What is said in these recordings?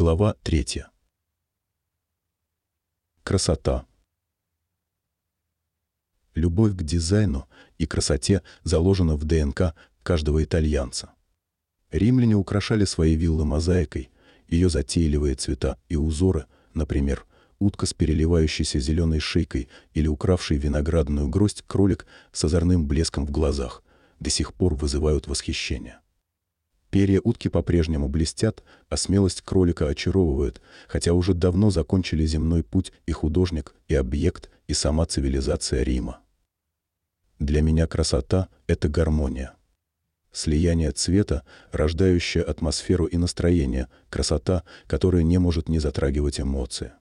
Глава 3. Красота. Любовь к дизайну и красоте заложена в ДНК каждого итальянца. Римляне украшали свои виллы мозаикой, ее затейливые цвета и узоры, например, утка с переливающейся зеленой шейкой или укравший виноградную гроздь кролик с озорным блеском в глазах, до сих пор вызывают восхищение. Перья утки по-прежнему блестят, а смелость кролика очаровывает, хотя уже давно закончили земной путь и художник, и объект, и сама цивилизация Рима. Для меня красота — это гармония. Слияние цвета, рождающее атмосферу и настроение, красота, которая не может не затрагивать эмоции.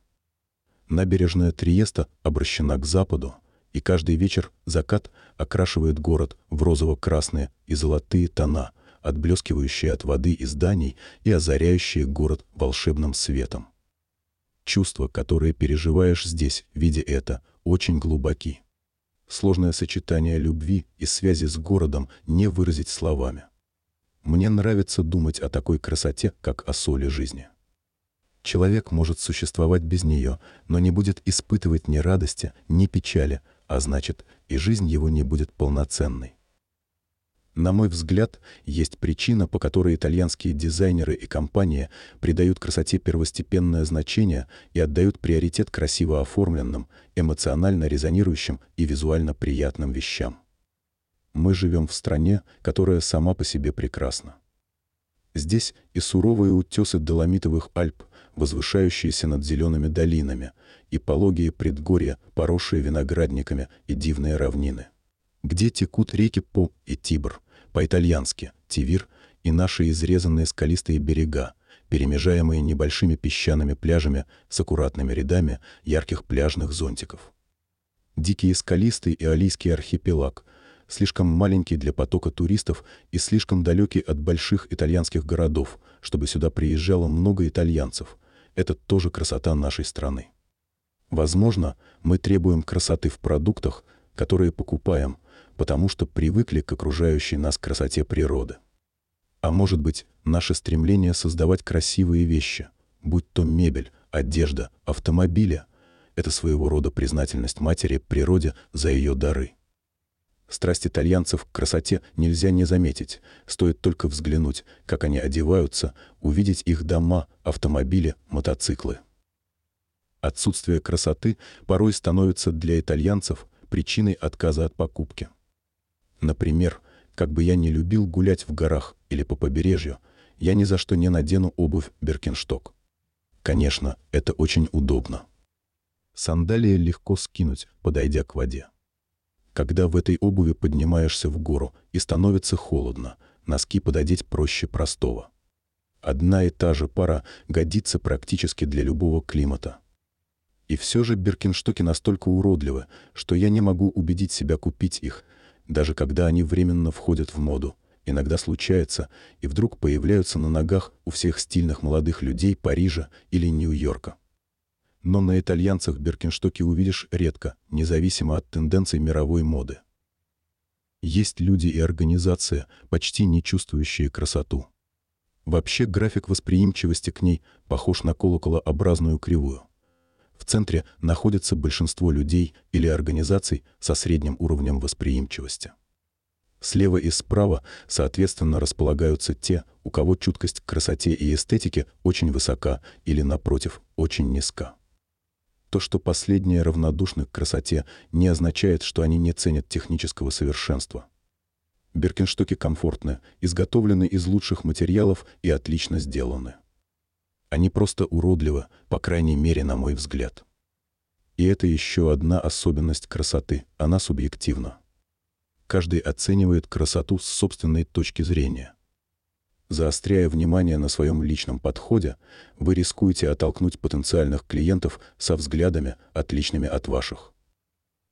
Набережная Триеста обращена к западу, и каждый вечер закат окрашивает город в розово-красные и золотые тона — отблескивающие от воды и зданий и озаряющие город волшебным светом. Чувства, которые переживаешь здесь, видя это, очень глубоки. Сложное сочетание любви и связи с городом не выразить словами. Мне нравится думать о такой красоте, как о соли жизни. Человек может существовать без нее, но не будет испытывать ни радости, ни печали, а значит, и жизнь его не будет полноценной. На мой взгляд, есть причина, по которой итальянские дизайнеры и компании придают красоте первостепенное значение и отдают приоритет красиво оформленным, эмоционально резонирующим и визуально приятным вещам. Мы живем в стране, которая сама по себе прекрасна. Здесь и суровые утесы Доломитовых Альп, возвышающиеся над зелеными долинами, и пологие предгорья, поросшие виноградниками и дивные равнины. Где текут реки По и Тибр – по-итальянски Тивир и наши изрезанные скалистые берега, перемежаемые небольшими песчаными пляжами с аккуратными рядами ярких пляжных зонтиков. Дикий скалистый и Алийский архипелаг, слишком маленький для потока туристов и слишком далекий от больших итальянских городов, чтобы сюда приезжало много итальянцев. Это тоже красота нашей страны. Возможно, мы требуем красоты в продуктах, которые покупаем – потому что привыкли к окружающей нас красоте природы. А может быть, наше стремление создавать красивые вещи, будь то мебель, одежда, автомобили, это своего рода признательность матери природе за ее дары. Страсть итальянцев к красоте нельзя не заметить, стоит только взглянуть, как они одеваются, увидеть их дома, автомобили, мотоциклы. Отсутствие красоты порой становится для итальянцев причиной отказа от покупки. Например, как бы я не любил гулять в горах или по побережью, я ни за что не надену обувь Беркеншток. Конечно, это очень удобно. Сандалии легко скинуть, подойдя к воде. Когда в этой обуви поднимаешься в гору и становится холодно, носки пододеть проще простого. Одна и та же пара годится практически для любого климата. И все же Беркенштоки настолько уродливы, что я не могу убедить себя купить их, даже когда они временно входят в моду. Иногда случается, и вдруг появляются на ногах у всех стильных молодых людей Парижа или Нью-Йорка. Но на итальянцах Беркенштоки увидишь редко, независимо от тенденций мировой моды. Есть люди и организации, почти не чувствующие красоту. Вообще график восприимчивости к ней похож на колоколообразную кривую. В центре находится большинство людей или организаций со средним уровнем восприимчивости. Слева и справа, соответственно, располагаются те, у кого чуткость к красоте и эстетике очень высока или, напротив, очень низка. То, что последние равнодушны к красоте, не означает, что они не ценят технического совершенства. Беркенштоки комфортны, изготовлены из лучших материалов и отлично сделаны. Они просто уродливы, по крайней мере, на мой взгляд. И это еще одна особенность красоты, она субъективна. Каждый оценивает красоту с собственной точки зрения. Заостряя внимание на своем личном подходе, вы рискуете оттолкнуть потенциальных клиентов со взглядами, отличными от ваших.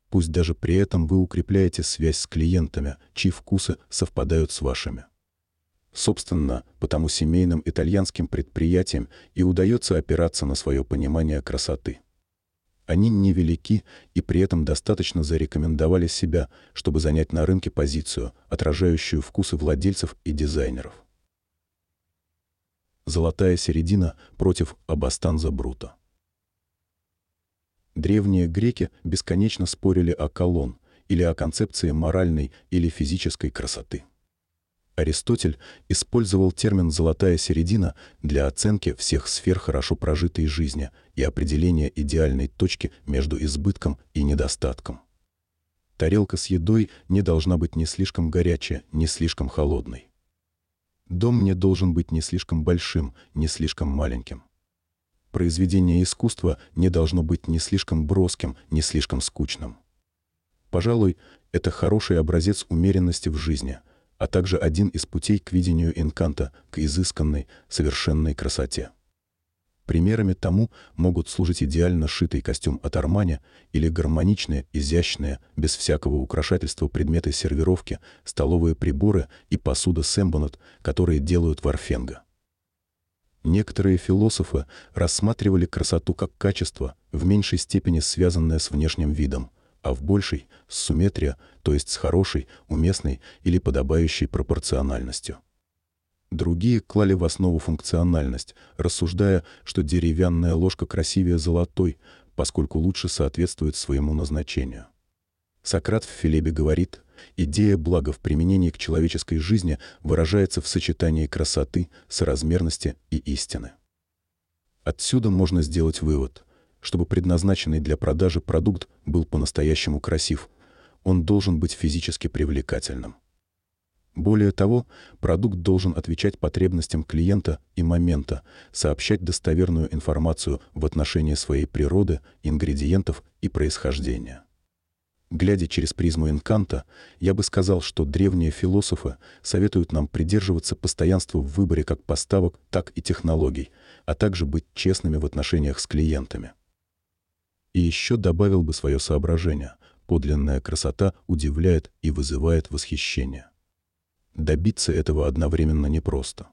Пусть даже при этом вы укрепляете связь с клиентами, чьи вкусы совпадают с вашими. Собственно, потому семейным итальянским предприятиям и удается опираться на свое понимание красоты. Они невелики и при этом достаточно зарекомендовали себя, чтобы занять на рынке позицию, отражающую вкусы владельцев и дизайнеров. Золотая середина против Абастанза Брута. Древние греки бесконечно спорили о колонн или о концепции моральной или физической красоты. Аристотель использовал термин «золотая середина» для оценки всех сфер хорошо прожитой жизни и определения идеальной точки между избытком и недостатком. Тарелка с едой не должна быть ни слишком горячая, ни слишком холодной. Дом не должен быть ни слишком большим, ни слишком маленьким. Произведение искусства не должно быть ни слишком броским, ни слишком скучным. Пожалуй, это хороший образец умеренности в жизни, а также один из путей к видению инканта, к изысканной, совершенной красоте. Примерами тому могут служить идеально шитый костюм от Армани или гармоничные, изящные, без всякого украшательства предметы сервировки, столовые приборы и посуда Сэмбонет, которые делают варфенга. Некоторые философы рассматривали красоту как качество, в меньшей степени связанное с внешним видом, а в большей — с сумметрия, то есть с хорошей, уместной или подобающей пропорциональностью. Другие клали в основу функциональность, рассуждая, что деревянная ложка красивее золотой, поскольку лучше соответствует своему назначению. Сократ в Филебе говорит, идея блага в применении к человеческой жизни выражается в сочетании красоты, соразмерности и истины. Отсюда можно сделать вывод. Чтобы предназначенный для продажи продукт был по-настоящему красив, он должен быть физически привлекательным. Более того, продукт должен отвечать потребностям клиента и момента, сообщать достоверную информацию в отношении своей природы, ингредиентов и происхождения. Глядя через призму Инканта, я бы сказал, что древние философы советуют нам придерживаться постоянства в выборе как поставок, так и технологий, а также быть честными в отношениях с клиентами. И еще добавил бы свое соображение. Подлинная красота удивляет и вызывает восхищение. Добиться этого одновременно непросто.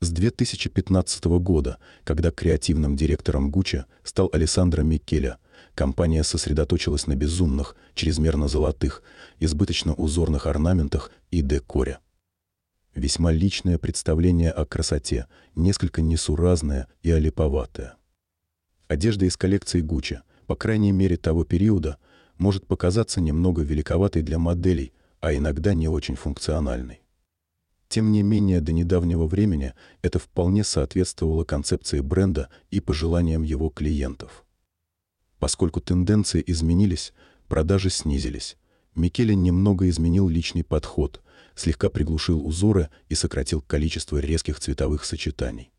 С 2015 года, когда креативным директором Гуччи стал Алессандро Миккеля, компания сосредоточилась на безумных, чрезмерно золотых, избыточно узорных орнаментах и декоре. Весьма личное представление о красоте, несколько несуразное и олиповатое. Одежда из коллекции Гуччи – по крайней мере того периода, может показаться немного великоватой для моделей, а иногда не очень функциональной. Тем не менее, до недавнего времени это вполне соответствовало концепции бренда и пожеланиям его клиентов. Поскольку тенденции изменились, продажи снизились. Микеле немного изменил личный подход, слегка приглушил узоры и сократил количество резких цветовых сочетаний.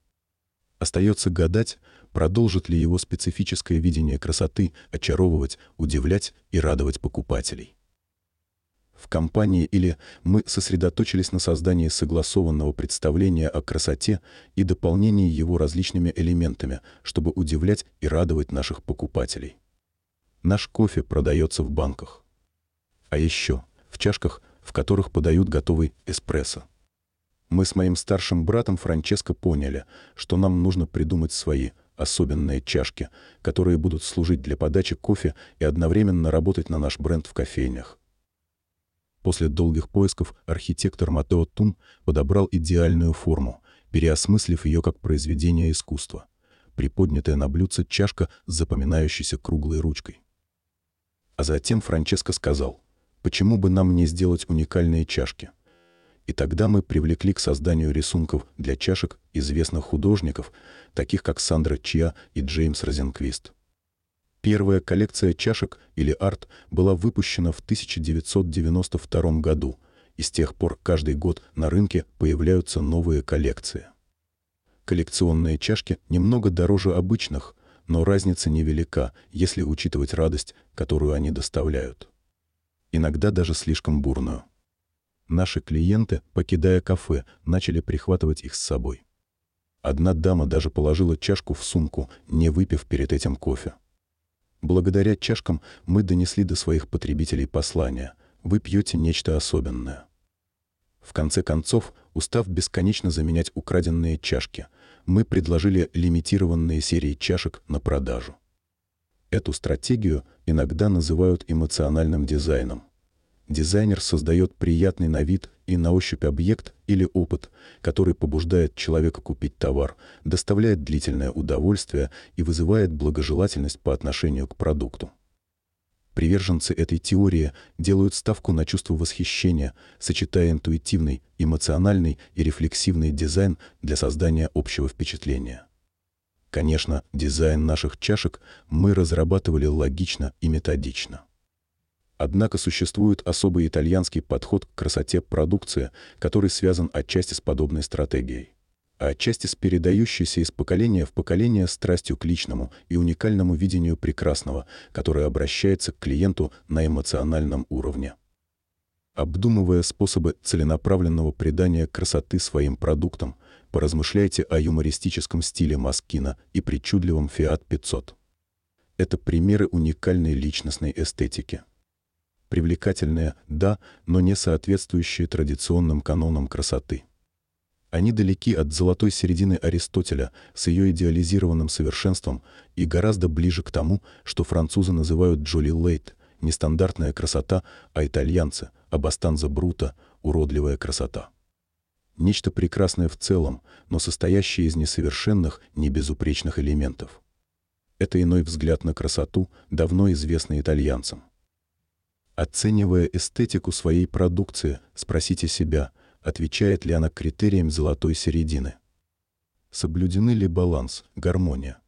Остается гадать, продолжит ли его специфическое видение красоты очаровывать, удивлять и радовать покупателей. В компании или мы сосредоточились на создании согласованного представления о красоте и дополнении его различными элементами, чтобы удивлять и радовать наших покупателей. Наш кофе продается в банках. А еще в чашках, в которых подают готовый эспрессо. Мы с моим старшим братом Франческо поняли, что нам нужно придумать свои особенные чашки, которые будут служить для подачи кофе и одновременно работать на наш бренд в кофейнях. После долгих поисков архитектор Матео Тун подобрал идеальную форму, переосмыслив ее как произведение искусства. Приподнятая на блюдце чашка с запоминающейся круглой ручкой. А затем Франческо сказал, почему бы нам не сделать уникальные чашки? И тогда мы привлекли к созданию рисунков для чашек известных художников, таких как Сандра Чиа и Джеймс Розенквист. Первая коллекция чашек или арт была выпущена в 1992 году, и с тех пор каждый год на рынке появляются новые коллекции. Коллекционные чашки немного дороже обычных, но разница невелика, если учитывать радость, которую они доставляют. Иногда даже слишком бурную. Наши клиенты, покидая кафе, начали прихватывать их с собой. Одна дама даже положила чашку в сумку, не выпив перед этим кофе. Благодаря чашкам мы донесли до своих потребителей послание «Вы пьете нечто особенное». В конце концов, устав бесконечно заменять украденные чашки, мы предложили лимитированные серии чашек на продажу. Эту стратегию иногда называют эмоциональным дизайном – Дизайнер создает приятный на вид и на ощупь объект или опыт, который побуждает человека купить товар, доставляет длительное удовольствие и вызывает благожелательность по отношению к продукту. Приверженцы этой теории делают ставку на чувство восхищения, сочетая интуитивный, эмоциональный и рефлексивный дизайн для создания общего впечатления. Конечно, дизайн наших чашек мы разрабатывали логично и методично. Однако существует особый итальянский подход к красоте продукции, который связан отчасти с подобной стратегией, а отчасти с передающейся из поколения в поколение страстью к личному и уникальному видению прекрасного, которое обращается к клиенту на эмоциональном уровне. Обдумывая способы целенаправленного придания красоты своим продуктам, поразмышляйте о юмористическом стиле Маскина и причудливом Fiat 500. Это примеры уникальной личностной эстетики привлекательные, да, но не соответствующие традиционным канонам красоты. Они далеки от золотой середины Аристотеля с ее идеализированным совершенством и гораздо ближе к тому, что французы называют Джоли Лейт, нестандартная красота, а итальянцы – Абастанза Брута, уродливая красота. Нечто прекрасное в целом, но состоящее из несовершенных, небезупречных элементов. Это иной взгляд на красоту, давно известный итальянцам. Оценивая эстетику своей продукции, спросите себя, отвечает ли она критериям золотой середины. Соблюдены ли баланс, гармония?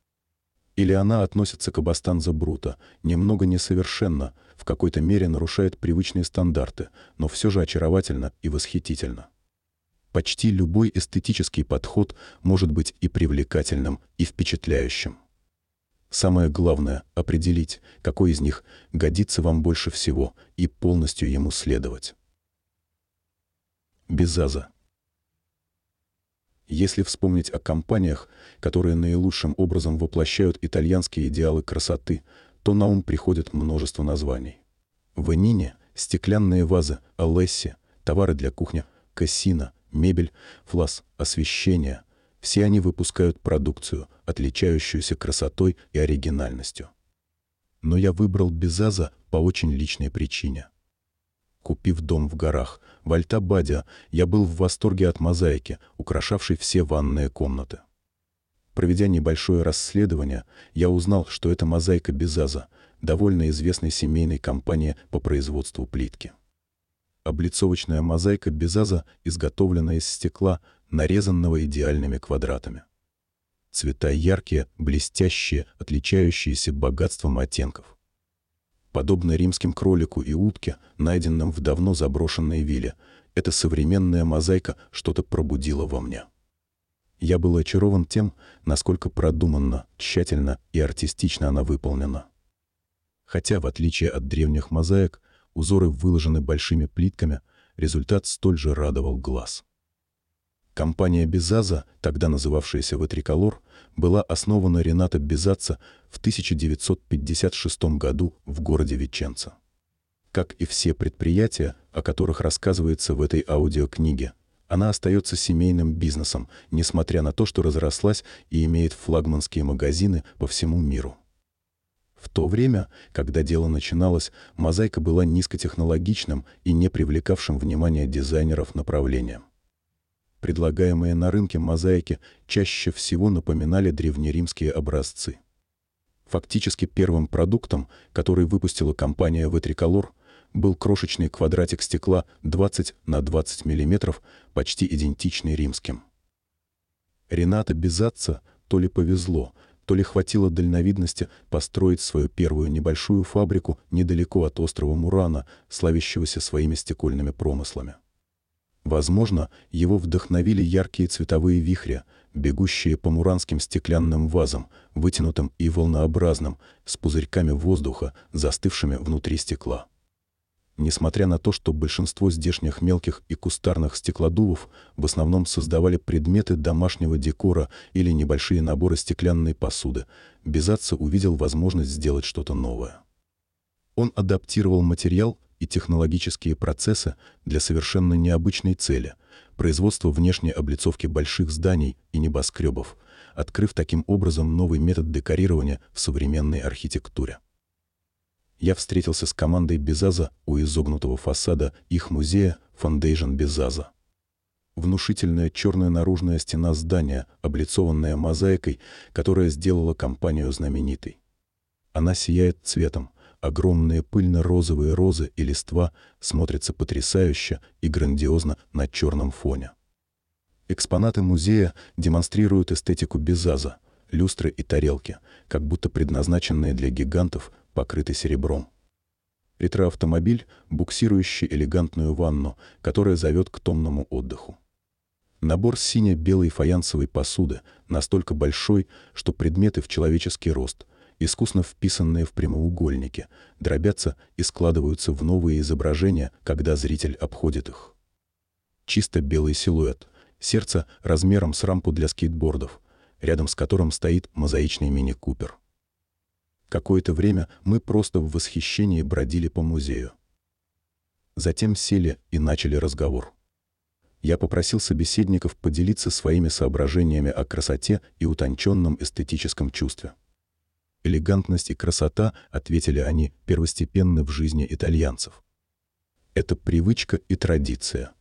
Или она относится к Абастанза Брута, немного несовершенно, в какой-то мере нарушает привычные стандарты, но все же очаровательно и восхитительно. Почти любой эстетический подход может быть и привлекательным, и впечатляющим. Самое главное — определить, какой из них годится вам больше всего и полностью ему следовать. Безаза. Если вспомнить о компаниях, которые наилучшим образом воплощают итальянские идеалы красоты, то на ум приходит множество названий. В Энине — стеклянные вазы, Алесси, товары для кухни, Кассина, мебель, флас, освещение, все они выпускают продукцию, отличающуюся красотой и оригинальностью. Но я выбрал Безаза по очень личной причине. Купив дом в горах, в Альтабаде, я был в восторге от мозаики, украшавшей все ванные комнаты. Проведя небольшое расследование, я узнал, что это мозаика Безаза, довольно известной семейной компании по производству плитки. Облицовочная мозаика Безаза изготовлена из стекла, нарезанного идеальными квадратами. Цвета яркие, блестящие, отличающиеся богатством оттенков. Подобно римским кролику и утке, найденным в давно заброшенной вилле, эта современная мозаика что-то пробудила во мне. Я был очарован тем, насколько продуманно, тщательно и артистично она выполнена. Хотя, в отличие от древних мозаик, узоры выложены большими плитками, результат столь же радовал глаз. Компания Безаза, тогда называвшаяся Ватриколор, была основана Рената Безаца в 1956 году в городе Веченца. Как и все предприятия, о которых рассказывается в этой аудиокниге, она остается семейным бизнесом, несмотря на то, что разрослась и имеет флагманские магазины по всему миру. В то время, когда дело начиналось, мозаика была низкотехнологичным и не привлекавшим внимания дизайнеров направлением. Предлагаемые на рынке мозаики чаще всего напоминали древнеримские образцы. Фактически первым продуктом, который выпустила компания Vetricolor, был крошечный квадратик стекла 20 на 20 мм, почти идентичный римским. Рената Безатца то ли повезло, то ли хватило дальновидности построить свою первую небольшую фабрику недалеко от острова Мурана, славящегося своими стекольными промыслами. Возможно, его вдохновили яркие цветовые вихри, бегущие по муранским стеклянным вазам, вытянутым и волнообразным, с пузырьками воздуха, застывшими внутри стекла. Несмотря на то, что большинство здешних мелких и кустарных стеклодувов в основном создавали предметы домашнего декора или небольшие наборы стеклянной посуды, Безатца увидел возможность сделать что-то новое. Он адаптировал материал и технологические процессы для совершенно необычной цели – производства внешней облицовки больших зданий и небоскребов, открыв таким образом новый метод декорирования в современной архитектуре. я встретился с командой Безаза у изогнутого фасада их музея Foundation Безаза. Внушительная черная наружная стена здания, облицованная мозаикой, которая сделала компанию знаменитой. Она сияет цветом, огромные пыльно-розовые розы и листва смотрятся потрясающе и грандиозно на черном фоне. Экспонаты музея демонстрируют эстетику Безаза, люстры и тарелки, как будто предназначенные для гигантов, покрыты серебром. Ретроавтомобиль, буксирующий элегантную ванну, которая зовет к томному отдыху. Набор сине-белой фаянсовой посуды, настолько большой, что предметы в человеческий рост, искусно вписанные в прямоугольники, дробятся и складываются в новые изображения, когда зритель обходит их. Чисто белый силуэт, сердце размером с рампу для скейтбордов, рядом с которым стоит мозаичный мини-купер. Какое-то время мы просто в восхищении бродили по музею. Затем сели и начали разговор. Я попросил собеседников поделиться своими соображениями о красоте и утонченном эстетическом чувстве. Элегантность и красота, ответили они, первостепенны в жизни итальянцев. Это привычка и традиция.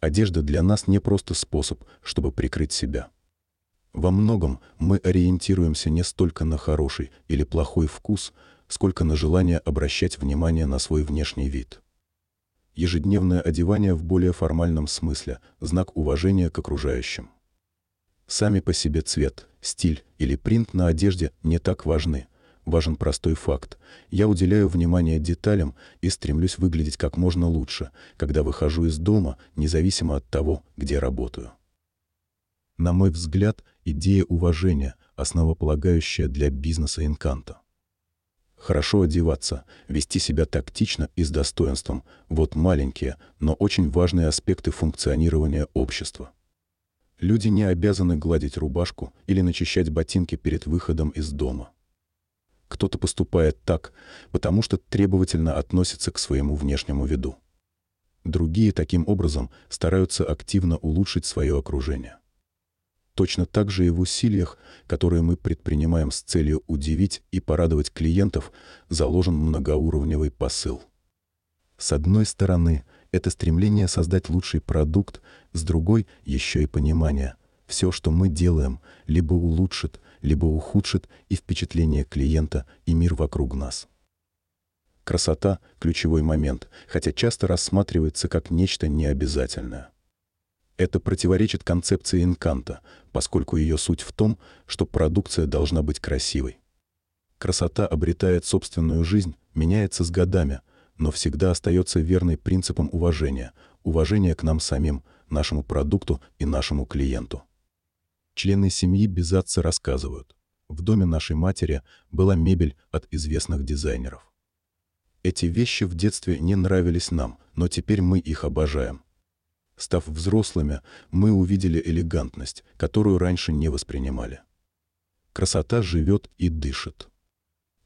Одежда для нас не просто способ, чтобы прикрыть себя. Во многом мы ориентируемся не столько на хороший или плохой вкус, сколько на желание обращать внимание на свой внешний вид. Ежедневное одевание в более формальном смысле – знак уважения к окружающим. Сами по себе цвет, стиль или принт на одежде не так важны важен простой факт. Я уделяю внимание деталям и стремлюсь выглядеть как можно лучше, когда выхожу из дома, независимо от того, где работаю. На мой взгляд, идея уважения – основополагающая для бизнеса инканта. Хорошо одеваться, вести себя тактично и с достоинством – вот маленькие, но очень важные аспекты функционирования общества. Люди не обязаны гладить рубашку или начищать ботинки перед выходом из дома. Кто-то поступает так, потому что требовательно относится к своему внешнему виду. Другие таким образом стараются активно улучшить свое окружение. Точно так же и в усилиях, которые мы предпринимаем с целью удивить и порадовать клиентов, заложен многоуровневый посыл. С одной стороны, это стремление создать лучший продукт, с другой — еще и понимание. Все, что мы делаем, либо улучшит, либо ухудшит и впечатление клиента, и мир вокруг нас. Красота – ключевой момент, хотя часто рассматривается как нечто необязательное. Это противоречит концепции инканта, поскольку ее суть в том, что продукция должна быть красивой. Красота обретает собственную жизнь, меняется с годами, но всегда остается верной принципам уважения, уважения к нам самим, нашему продукту и нашему клиенту. Члены семьи Безатца рассказывают. В доме нашей матери была мебель от известных дизайнеров. Эти вещи в детстве не нравились нам, но теперь мы их обожаем. Став взрослыми, мы увидели элегантность, которую раньше не воспринимали. Красота живет и дышит.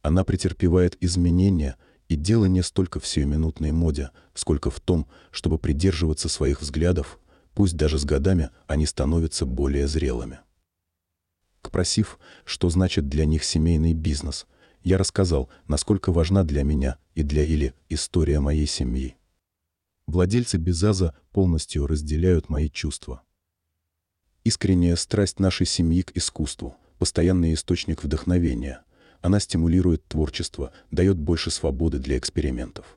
Она претерпевает изменения, и дело не столько в сиюминутной моде, сколько в том, чтобы придерживаться своих взглядов, Пусть даже с годами они становятся более зрелыми. Спросив, что значит для них семейный бизнес, я рассказал, насколько важна для меня и для Или история моей семьи. Владельцы Безаза полностью разделяют мои чувства. Искренняя страсть нашей семьи к искусству, постоянный источник вдохновения. Она стимулирует творчество, дает больше свободы для экспериментов.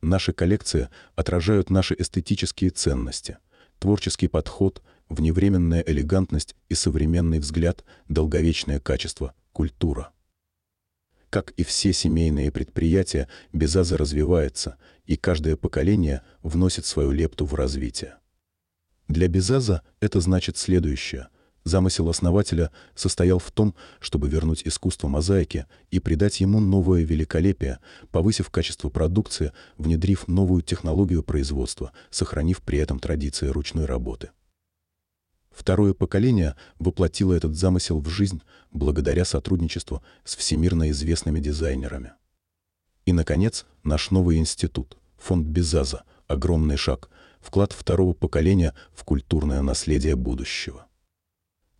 Наши коллекции отражают наши эстетические ценности – творческий подход, вневременная элегантность и современный взгляд, долговечное качество, культура. Как и все семейные предприятия, Безаза развивается, и каждое поколение вносит свою лепту в развитие. Для Безаза это значит следующее. Замысел основателя состоял в том, чтобы вернуть искусство мозаики и придать ему новое великолепие, повысив качество продукции, внедрив новую технологию производства, сохранив при этом традиции ручной работы. Второе поколение воплотило этот замысел в жизнь благодаря сотрудничеству с всемирно известными дизайнерами. И, наконец, наш новый институт, фонд Безаза, огромный шаг, вклад второго поколения в культурное наследие будущего.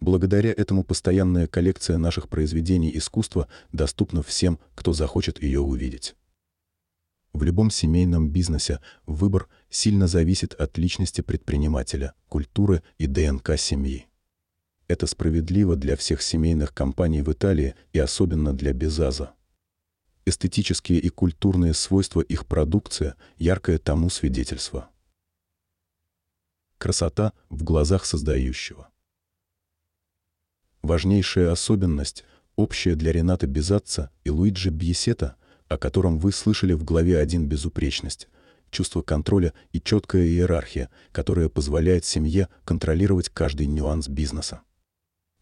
Благодаря этому постоянная коллекция наших произведений искусства доступна всем, кто захочет ее увидеть. В любом семейном бизнесе выбор сильно зависит от личности предпринимателя, культуры и ДНК семьи. Это справедливо для всех семейных компаний в Италии и особенно для Безаза. Эстетические и культурные свойства их продукции – яркое тому свидетельство. Красота в глазах создающего. Важнейшая особенность, общая для Рената Безатца и Луиджи Бьесета, о котором вы слышали в главе 1 «Безупречность», чувство контроля и четкая иерархия, которая позволяет семье контролировать каждый нюанс бизнеса.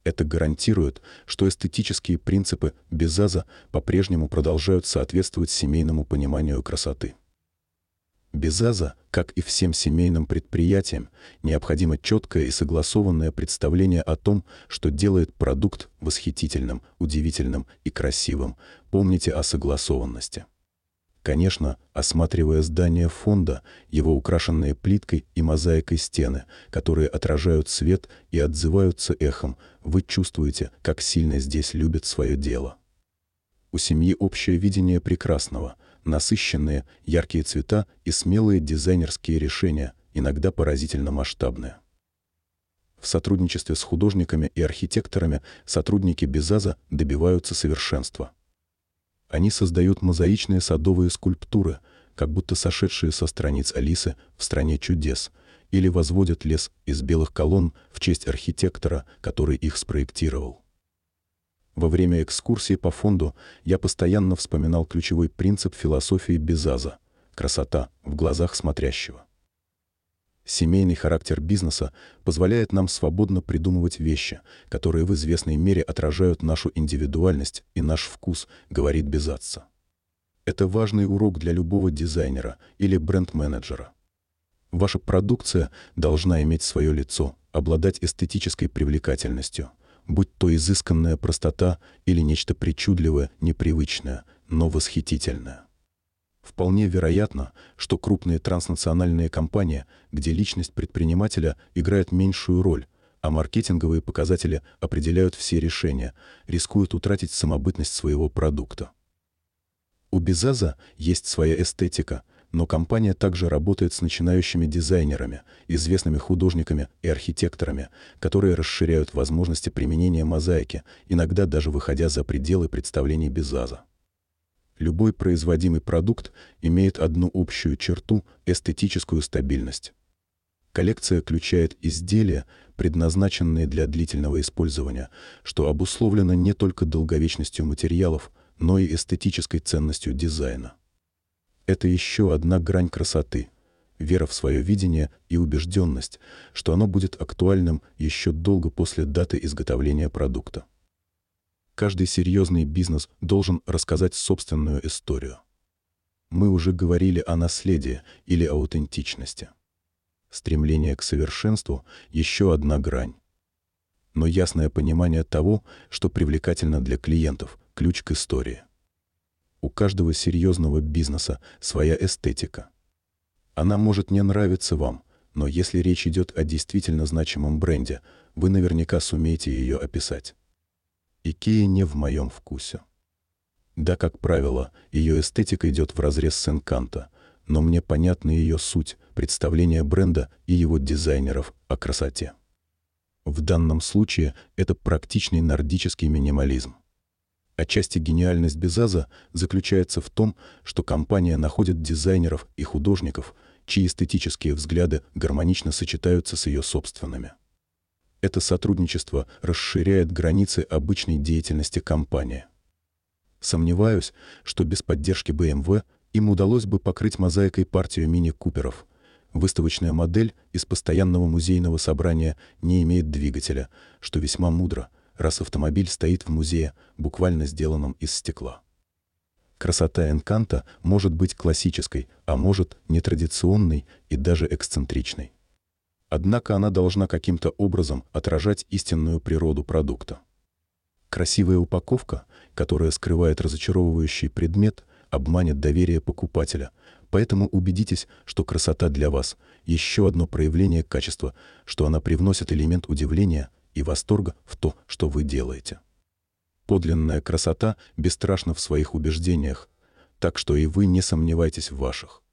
Это гарантирует, что эстетические принципы Безаза по-прежнему продолжают соответствовать семейному пониманию красоты. Безаза, как и всем семейным предприятиям, необходимо четкое и согласованное представление о том, что делает продукт восхитительным, удивительным и красивым. Помните о согласованности. Конечно, осматривая здание фонда, его украшенные плиткой и мозаикой стены, которые отражают свет и отзываются эхом, вы чувствуете, как сильно здесь любят свое дело. У семьи общее видение прекрасного, насыщенные, яркие цвета и смелые дизайнерские решения, иногда поразительно масштабные. В сотрудничестве с художниками и архитекторами сотрудники Безаза добиваются совершенства. Они создают мозаичные садовые скульптуры, как будто сошедшие со страниц Алисы в «Стране чудес», или возводят лес из белых колонн в честь архитектора, который их спроектировал. Во время экскурсии по фонду я постоянно вспоминал ключевой принцип философии Безаза — красота в глазах смотрящего. Семейный характер бизнеса позволяет нам свободно придумывать вещи, которые в известной мере отражают нашу индивидуальность и наш вкус, говорит Безатца. Это важный урок для любого дизайнера или бренд-менеджера. Ваша продукция должна иметь свое лицо, обладать эстетической привлекательностью, будь то изысканная простота или нечто причудливое, непривычное, но восхитительное. Вполне вероятно, что крупные транснациональные компании, где личность предпринимателя играет меньшую роль, а маркетинговые показатели определяют все решения, рискуют утратить самобытность своего продукта. У Безаза есть своя эстетика, но компания также работает с начинающими дизайнерами, известными художниками и архитекторами, которые расширяют возможности применения мозаики, иногда даже выходя за пределы представлений Безаза. Любой производимый продукт имеет одну общую черту – эстетическую стабильность. Коллекция включает изделия, предназначенные для длительного использования, что обусловлено не только долговечностью материалов, но и эстетической ценностью дизайна. Это еще одна грань красоты – вера в свое видение и убежденность, что оно будет актуальным еще долго после даты изготовления продукта. Каждый серьезный бизнес должен рассказать собственную историю. Мы уже говорили о наследии или аутентичности. Стремление к совершенству – еще одна грань. Но ясное понимание того, что привлекательно для клиентов – ключ к истории. У каждого серьезного бизнеса своя эстетика. Она может не нравиться вам, но если речь идет о действительно значимом бренде, вы наверняка сумеете ее описать. Икея не в моем вкусе. Да, как правило, ее эстетика идет вразрез с Энканто, но мне понятна ее суть, представление бренда и его дизайнеров о красоте. В данном случае это практичный нордический минимализм. Отчасти гениальность Безаза заключается в том, что компания находит дизайнеров и художников, чьи эстетические взгляды гармонично сочетаются с ее собственными. Это сотрудничество расширяет границы обычной деятельности компании. Сомневаюсь, что без поддержки BMW им удалось бы покрыть мозаикой партию мини-куперов. Выставочная модель из постоянного музейного собрания не имеет двигателя, что весьма мудро, раз автомобиль стоит в музее, буквально сделанном из стекла. Красота Энканта может быть классической, а может нетрадиционной и даже эксцентричной. Однако она должна каким-то образом отражать истинную природу продукта. Красивая упаковка, которая скрывает разочаровывающий предмет, обманет доверие покупателя, поэтому убедитесь, что красота для вас – еще одно проявление качества, что она привносит элемент удивления и восторга в то, что вы делаете. Подлинная красота бесстрашна в своих убеждениях, так что и вы не сомневайтесь в ваших.